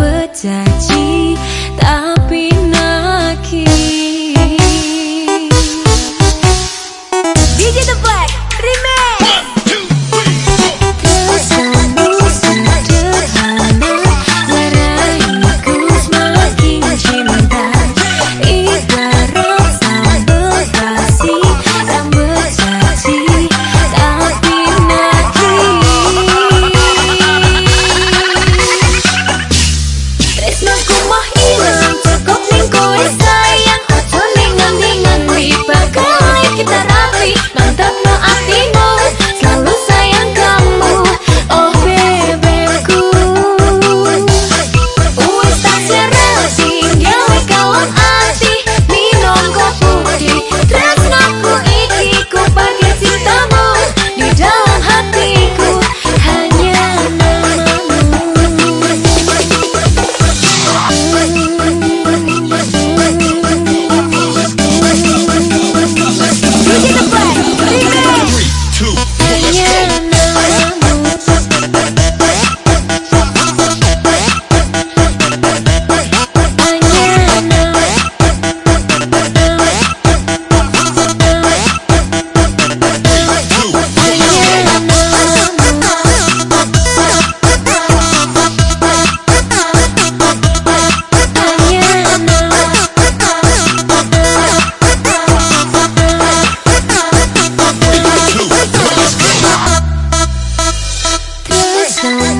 berjanji tapi nakir DJ The Black, remember time.